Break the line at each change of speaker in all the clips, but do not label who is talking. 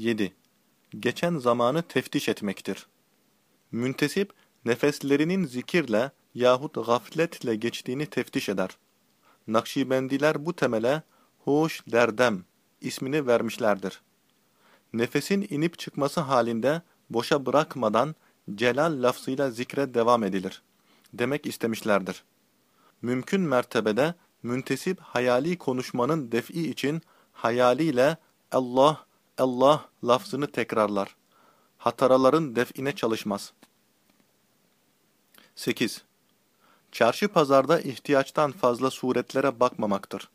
7. Geçen zamanı teftiş etmektir. Müntesip, nefeslerinin zikirle yahut gafletle geçtiğini teftiş eder. Nakşibendiler bu temele hoş derdem ismini vermişlerdir. Nefesin inip çıkması halinde boşa bırakmadan celal lafzıyla zikre devam edilir. Demek istemişlerdir. Mümkün mertebede müntesip hayali konuşmanın def'i için hayaliyle Allah, Allah lafzını tekrarlar. Hataraların def'ine çalışmaz. 8. Çarşı pazarda ihtiyaçtan fazla suretlere bakmamaktır.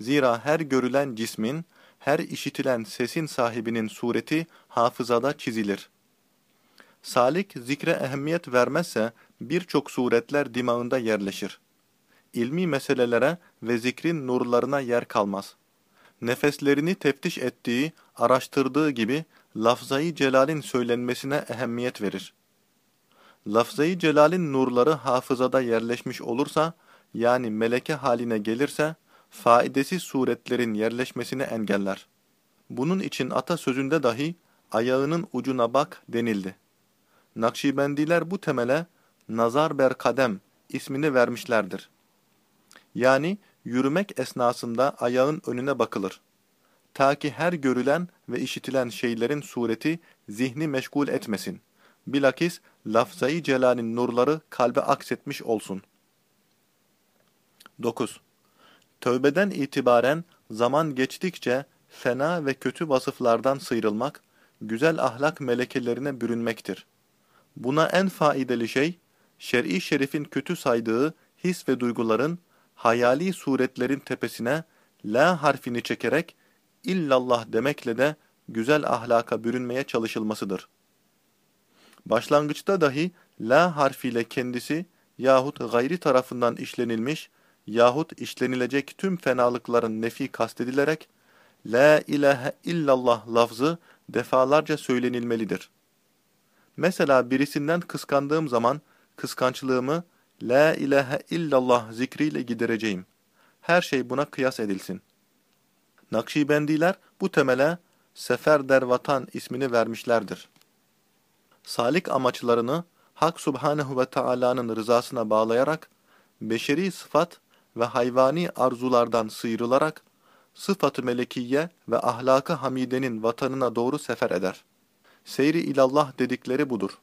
Zira her görülen cismin, her işitilen sesin sahibinin sureti hafızada çizilir. Salik zikre ehemmiyet vermezse birçok suretler dimağında yerleşir. İlmi meselelere ve zikrin nurlarına yer kalmaz. Nefeslerini teftiş ettiği, araştırdığı gibi lafzayı celalin söylenmesine ehemmiyet verir. Lafzayı celalin nurları hafızada yerleşmiş olursa, yani meleke haline gelirse, faidesiz suretlerin yerleşmesini engeller. Bunun için atasözünde dahi ayağının ucuna bak denildi. Nakşibendiler bu temele nazar ber kadem ismini vermişlerdir. Yani yürümek esnasında ayağın önüne bakılır. Ta ki her görülen ve işitilen şeylerin sureti zihni meşgul etmesin. Bilakis lafzayı celalin nurları kalbe aksetmiş olsun. 9. Tövbeden itibaren zaman geçtikçe fena ve kötü vasıflardan sıyrılmak, güzel ahlak melekelerine bürünmektir. Buna en faydalı şey, şer'i şerifin kötü saydığı his ve duyguların, hayali suretlerin tepesine la harfini çekerek illallah demekle de güzel ahlaka bürünmeye çalışılmasıdır. Başlangıçta dahi la harfiyle kendisi yahut gayri tarafından işlenilmiş yahut işlenilecek tüm fenalıkların nefi kastedilerek La ilahe illallah lafzı defalarca söylenilmelidir. Mesela birisinden kıskandığım zaman kıskançlığımı La ilahe illallah zikriyle gidereceğim. Her şey buna kıyas edilsin. Nakşibendiler bu temele Sefer Dervatan ismini vermişlerdir. Salik amaçlarını Hak Subhanehu ve Taala'nın rızasına bağlayarak beşeri sıfat ve hayvani arzulardan sıyrılarak sıfat-ı melekiye ve ahlakı hamidenin vatanına doğru sefer eder. Seyri ilallah dedikleri budur.